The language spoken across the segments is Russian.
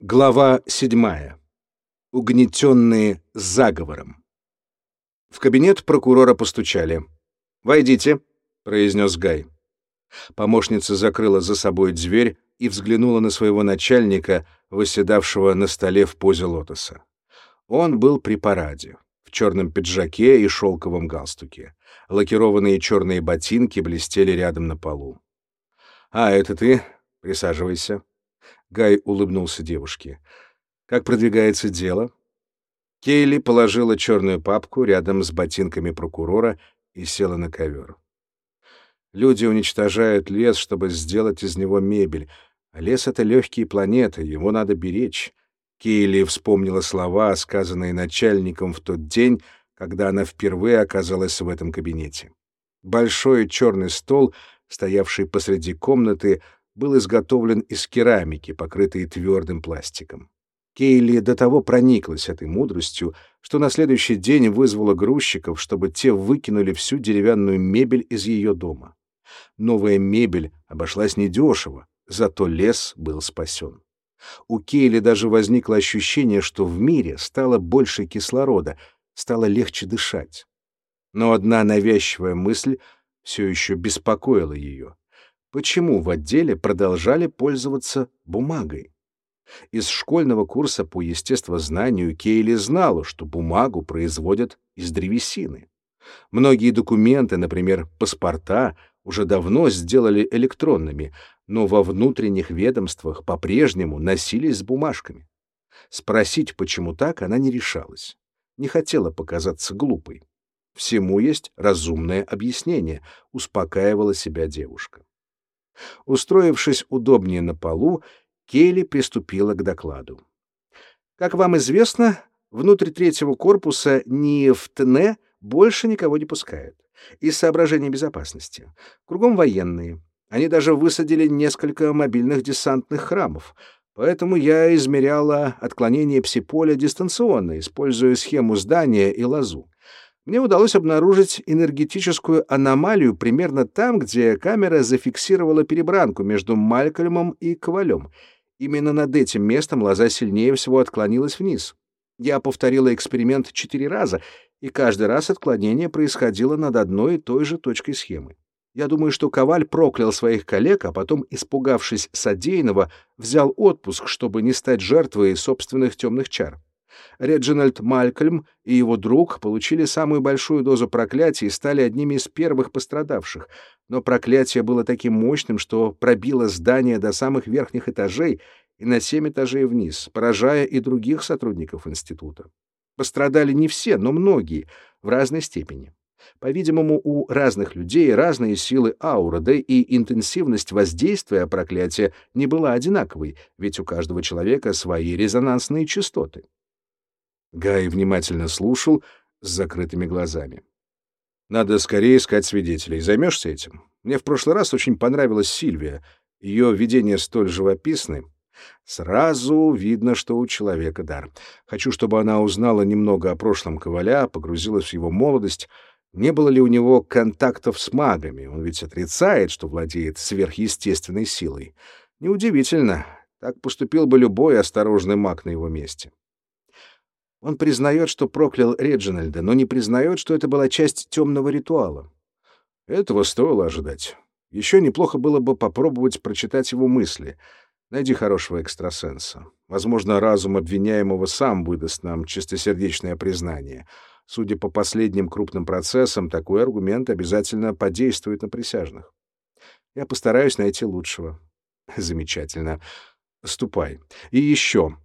Глава седьмая. Угнетенные заговором. В кабинет прокурора постучали. «Войдите», — произнес Гай. Помощница закрыла за собой дверь и взглянула на своего начальника, восседавшего на столе в позе лотоса. Он был при параде, в черном пиджаке и шелковом галстуке. Лакированные черные ботинки блестели рядом на полу. «А, это ты? Присаживайся», Гай улыбнулся девушке. «Как продвигается дело?» Кейли положила черную папку рядом с ботинками прокурора и села на ковер. «Люди уничтожают лес, чтобы сделать из него мебель. А лес — это легкие планеты, его надо беречь». Кейли вспомнила слова, сказанные начальником в тот день, когда она впервые оказалась в этом кабинете. Большой черный стол, стоявший посреди комнаты, был изготовлен из керамики, покрытой твердым пластиком. Кейли до того прониклась этой мудростью, что на следующий день вызвала грузчиков, чтобы те выкинули всю деревянную мебель из ее дома. Новая мебель обошлась недешево, зато лес был спасен. У Кейли даже возникло ощущение, что в мире стало больше кислорода, стало легче дышать. Но одна навязчивая мысль все еще беспокоила ее почему в отделе продолжали пользоваться бумагой. Из школьного курса по естествознанию Кейли знала, что бумагу производят из древесины. Многие документы, например, паспорта, уже давно сделали электронными, но во внутренних ведомствах по-прежнему носились с бумажками. Спросить, почему так, она не решалась. Не хотела показаться глупой. Всему есть разумное объяснение, успокаивала себя девушка. Устроившись удобнее на полу, Келли приступила к докладу. Как вам известно, внутрь третьего корпуса ни в ТН больше никого не пускают. Из соображений безопасности. Кругом военные. Они даже высадили несколько мобильных десантных храмов. Поэтому я измеряла отклонение псиполя дистанционно, используя схему здания и лазу мне удалось обнаружить энергетическую аномалию примерно там, где камера зафиксировала перебранку между Малькольмом и Ковалем. Именно над этим местом лоза сильнее всего отклонилась вниз. Я повторила эксперимент четыре раза, и каждый раз отклонение происходило над одной и той же точкой схемы. Я думаю, что Коваль проклял своих коллег, а потом, испугавшись содеянного, взял отпуск, чтобы не стать жертвой собственных темных чар. Реджинальд Малькольм и его друг получили самую большую дозу проклятия и стали одними из первых пострадавших. Но проклятие было таким мощным, что пробило здание до самых верхних этажей и на семь этажей вниз, поражая и других сотрудников института. Пострадали не все, но многие, в разной степени. По-видимому, у разных людей разные силы ауры, да и интенсивность воздействия проклятия не была одинаковой, ведь у каждого человека свои резонансные частоты. Гай внимательно слушал с закрытыми глазами. «Надо скорее искать свидетелей. Займешься этим? Мне в прошлый раз очень понравилась Сильвия. Ее видения столь живописны. Сразу видно, что у человека дар. Хочу, чтобы она узнала немного о прошлом Коваля, погрузилась в его молодость. Не было ли у него контактов с магами? Он ведь отрицает, что владеет сверхъестественной силой. Неудивительно. Так поступил бы любой осторожный маг на его месте. Он признает, что проклял Реджинальда, но не признает, что это была часть темного ритуала. Этого стоило ожидать. Еще неплохо было бы попробовать прочитать его мысли. Найди хорошего экстрасенса. Возможно, разум обвиняемого сам выдаст нам чистосердечное признание. Судя по последним крупным процессам, такой аргумент обязательно подействует на присяжных. Я постараюсь найти лучшего. Замечательно. Ступай. И еще.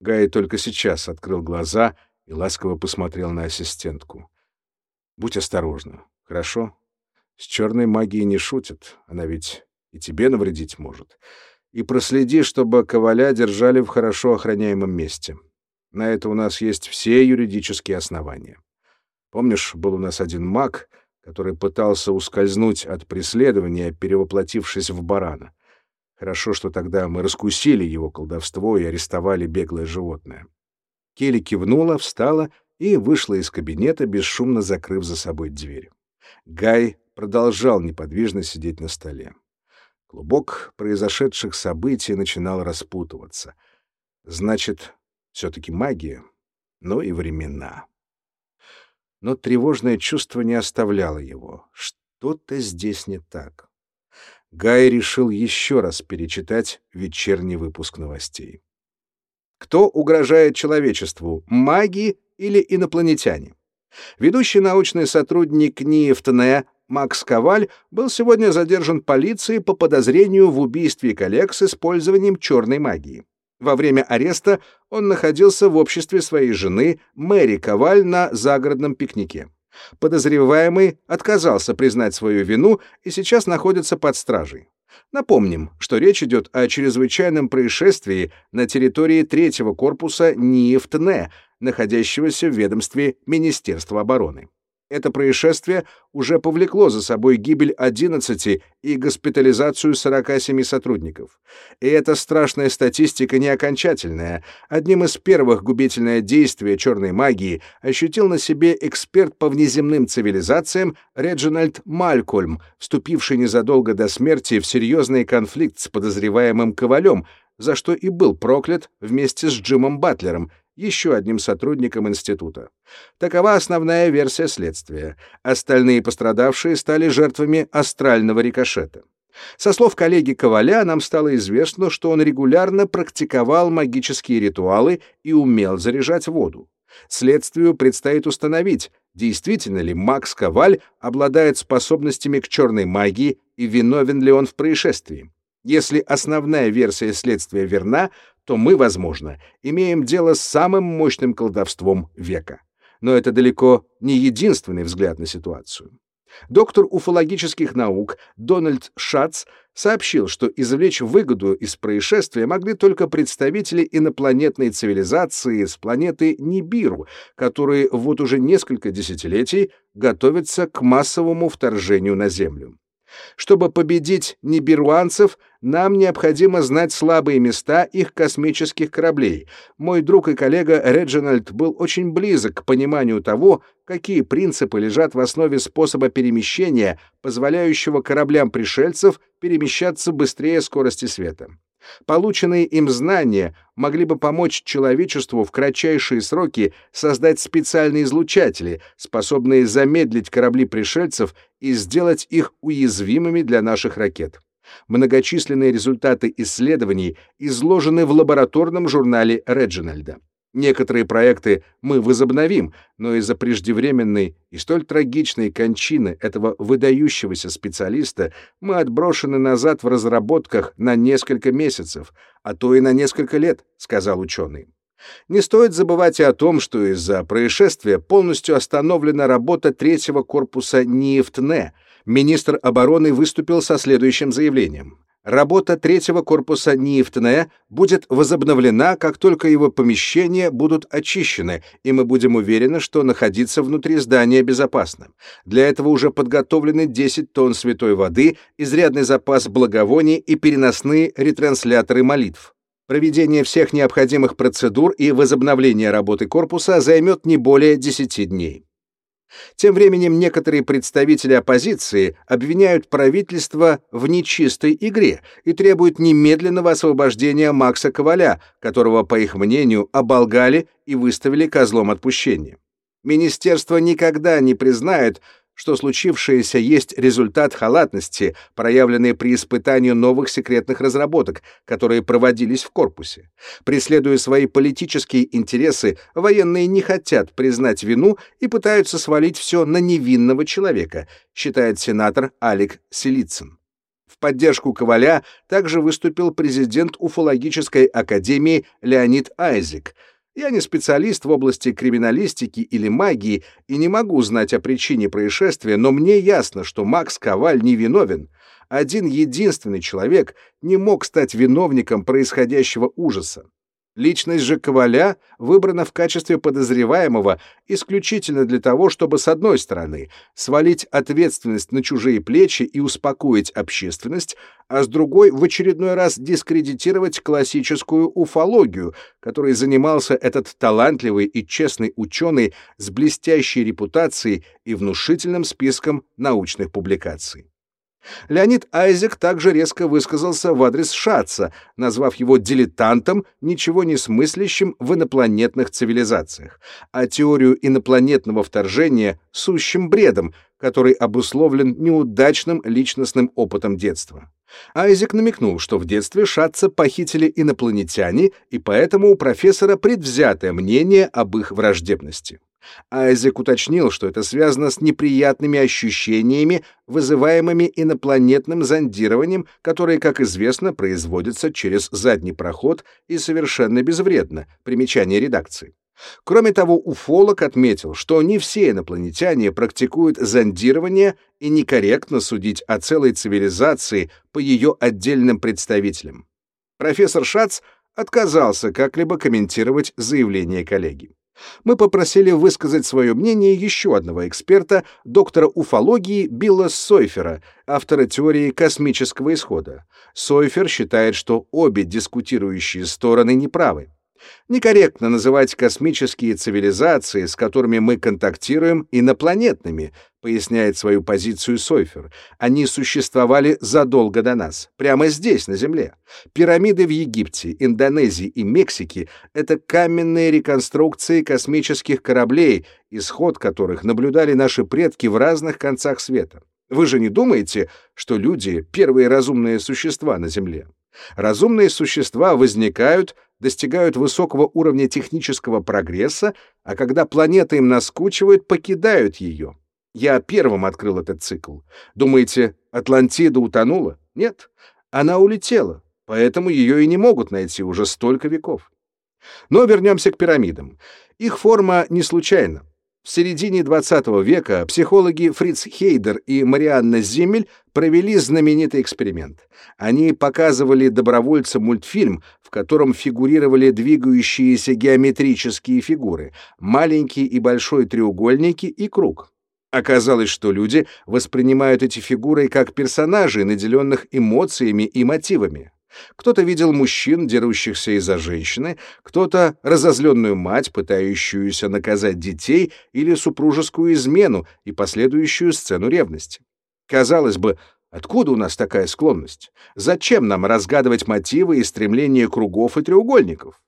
Гай только сейчас открыл глаза и ласково посмотрел на ассистентку. «Будь осторожна, хорошо? С черной магией не шутят, она ведь и тебе навредить может. И проследи, чтобы коваля держали в хорошо охраняемом месте. На это у нас есть все юридические основания. Помнишь, был у нас один маг, который пытался ускользнуть от преследования, перевоплотившись в барана. Хорошо, что тогда мы раскусили его колдовство и арестовали беглое животное. Келли кивнула, встала и вышла из кабинета, бесшумно закрыв за собой дверь. Гай продолжал неподвижно сидеть на столе. Клубок произошедших событий начинал распутываться. Значит, все-таки магия, но и времена. Но тревожное чувство не оставляло его. Что-то здесь не так. Гай решил еще раз перечитать вечерний выпуск новостей. Кто угрожает человечеству, маги или инопланетяне? Ведущий научный сотрудник НИИ Макс Коваль был сегодня задержан полицией по подозрению в убийстве коллег с использованием черной магии. Во время ареста он находился в обществе своей жены Мэри Коваль на загородном пикнике. Подозреваемый отказался признать свою вину и сейчас находится под стражей. Напомним, что речь идет о чрезвычайном происшествии на территории третьего корпуса НИИФТНЕ, находящегося в ведомстве Министерства обороны. Это происшествие уже повлекло за собой гибель 11 и госпитализацию 47 сотрудников. И эта страшная статистика не окончательная. Одним из первых губительное действие черной магии ощутил на себе эксперт по внеземным цивилизациям Реджинальд Малькольм, вступивший незадолго до смерти в серьезный конфликт с подозреваемым Ковалем, за что и был проклят вместе с Джимом Батлером, еще одним сотрудником института. Такова основная версия следствия. Остальные пострадавшие стали жертвами астрального рикошета. Со слов коллеги Коваля нам стало известно, что он регулярно практиковал магические ритуалы и умел заряжать воду. Следствию предстоит установить, действительно ли Макс Коваль обладает способностями к черной магии и виновен ли он в происшествии. Если основная версия следствия верна, то мы, возможно, имеем дело с самым мощным колдовством века. Но это далеко не единственный взгляд на ситуацию. Доктор уфологических наук Дональд Шац сообщил, что извлечь выгоду из происшествия могли только представители инопланетной цивилизации с планеты Нибиру, которые вот уже несколько десятилетий готовятся к массовому вторжению на Землю. Чтобы победить нибируанцев, нам необходимо знать слабые места их космических кораблей. Мой друг и коллега Реджинальд был очень близок к пониманию того, какие принципы лежат в основе способа перемещения, позволяющего кораблям пришельцев перемещаться быстрее скорости света. Полученные им знания могли бы помочь человечеству в кратчайшие сроки создать специальные излучатели, способные замедлить корабли пришельцев и сделать их уязвимыми для наших ракет. Многочисленные результаты исследований изложены в лабораторном журнале Реджинальда. Некоторые проекты мы возобновим, но из-за преждевременной и столь трагичной кончины этого выдающегося специалиста мы отброшены назад в разработках на несколько месяцев, а то и на несколько лет, сказал ученый. Не стоит забывать и о том, что из-за происшествия полностью остановлена работа третьего корпуса НИИФТНЕ. Министр обороны выступил со следующим заявлением. Работа третьего корпуса НИИФТНЕ будет возобновлена, как только его помещения будут очищены, и мы будем уверены, что находиться внутри здания безопасно. Для этого уже подготовлены 10 тонн святой воды, изрядный запас благовоний и переносные ретрансляторы молитв. Проведение всех необходимых процедур и возобновление работы корпуса займет не более 10 дней. Тем временем некоторые представители оппозиции обвиняют правительство в нечистой игре и требуют немедленного освобождения Макса Коваля, которого, по их мнению, оболгали и выставили козлом отпущения. Министерство никогда не признает, что случившееся есть результат халатности, проявленной при испытании новых секретных разработок, которые проводились в корпусе. Преследуя свои политические интересы, военные не хотят признать вину и пытаются свалить все на невинного человека, считает сенатор Алек Селицын. В поддержку Коваля также выступил президент Уфологической академии Леонид Айзек – я не специалист в области криминалистики или магии и не могу знать о причине происшествия, но мне ясно, что Макс Коваль не виновен. Один единственный человек не мог стать виновником происходящего ужаса. Личность же Коваля выбрана в качестве подозреваемого исключительно для того, чтобы, с одной стороны, свалить ответственность на чужие плечи и успокоить общественность, а с другой — в очередной раз дискредитировать классическую уфологию, которой занимался этот талантливый и честный ученый с блестящей репутацией и внушительным списком научных публикаций. Леонид Айзек также резко высказался в адрес Шатца, назвав его дилетантом, ничего не смыслящим в инопланетных цивилизациях, а теорию инопланетного вторжения — сущим бредом, который обусловлен неудачным личностным опытом детства. Айзек намекнул, что в детстве Шатца похитили инопланетяне, и поэтому у профессора предвзятое мнение об их враждебности. Айзек уточнил, что это связано с неприятными ощущениями, вызываемыми инопланетным зондированием, которое, как известно, производится через задний проход и совершенно безвредно. Примечание редакции. Кроме того, уфолог отметил, что не все инопланетяне практикуют зондирование и некорректно судить о целой цивилизации по ее отдельным представителям. Профессор Шац отказался как-либо комментировать заявление коллеги мы попросили высказать свое мнение еще одного эксперта, доктора уфологии Билла Сойфера, автора теории космического исхода. Сойфер считает, что обе дискутирующие стороны неправы. Некорректно называть космические цивилизации, с которыми мы контактируем, инопланетными, поясняет свою позицию Сойфер. Они существовали задолго до нас, прямо здесь, на Земле. Пирамиды в Египте, Индонезии и Мексике — это каменные реконструкции космических кораблей, исход которых наблюдали наши предки в разных концах света. Вы же не думаете, что люди — первые разумные существа на Земле? Разумные существа возникают, достигают высокого уровня технического прогресса, а когда планета им наскучивает, покидают ее. Я первым открыл этот цикл. Думаете, Атлантида утонула? Нет, она улетела, поэтому ее и не могут найти уже столько веков. Но вернемся к пирамидам. Их форма не случайна. В середине XX века психологи Фриц Хейдер и Марианна Зиммель провели знаменитый эксперимент. Они показывали добровольцам мультфильм, в котором фигурировали двигающиеся геометрические фигуры, маленькие и большой треугольники и круг. Оказалось, что люди воспринимают эти фигуры как персонажей, наделенных эмоциями и мотивами. Кто-то видел мужчин, дерущихся из-за женщины, кто-то разозленную мать, пытающуюся наказать детей, или супружескую измену и последующую сцену ревности. Казалось бы, откуда у нас такая склонность? Зачем нам разгадывать мотивы и стремления кругов и треугольников?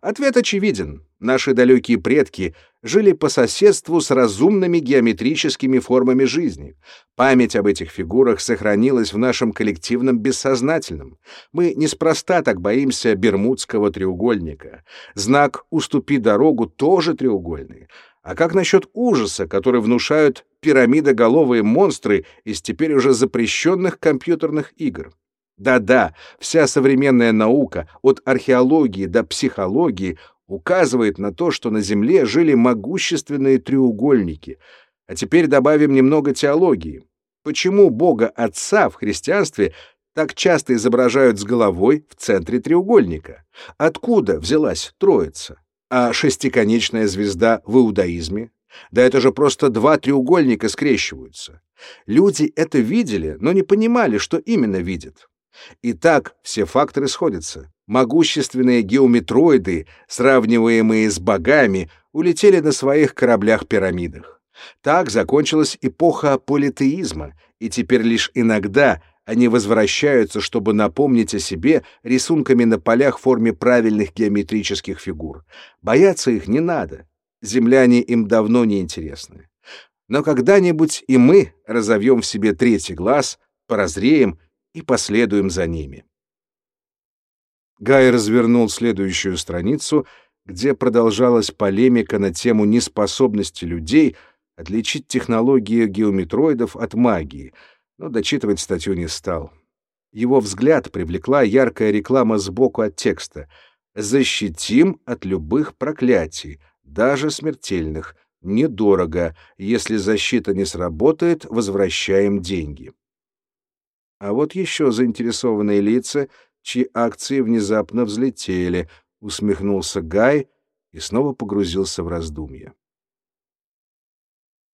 Ответ очевиден. Наши далекие предки жили по соседству с разумными геометрическими формами жизни. Память об этих фигурах сохранилась в нашем коллективном бессознательном. Мы неспроста так боимся Бермудского треугольника. Знак «Уступи дорогу» тоже треугольный. А как насчет ужаса, который внушают пирамидоголовые монстры из теперь уже запрещенных компьютерных игр? Да-да, вся современная наука, от археологии до психологии, указывает на то, что на Земле жили могущественные треугольники. А теперь добавим немного теологии. Почему Бога Отца в христианстве так часто изображают с головой в центре треугольника? Откуда взялась Троица? А шестиконечная звезда в иудаизме? Да это же просто два треугольника скрещиваются. Люди это видели, но не понимали, что именно видят. Итак, все факторы сходятся. Могущественные геометроиды, сравниваемые с богами, улетели на своих кораблях-пирамидах. Так закончилась эпоха политеизма, и теперь лишь иногда они возвращаются, чтобы напомнить о себе рисунками на полях в форме правильных геометрических фигур. Бояться их не надо. Земляне им давно не интересны. Но когда-нибудь и мы разовьем в себе третий глаз, поразреем и последуем за ними. Гай развернул следующую страницу, где продолжалась полемика на тему неспособности людей отличить технологии геометроидов от магии, но дочитывать статью не стал. Его взгляд привлекла яркая реклама сбоку от текста «Защитим от любых проклятий, даже смертельных. Недорого. Если защита не сработает, возвращаем деньги». А вот еще заинтересованные лица, чьи акции внезапно взлетели, усмехнулся Гай и снова погрузился в раздумья.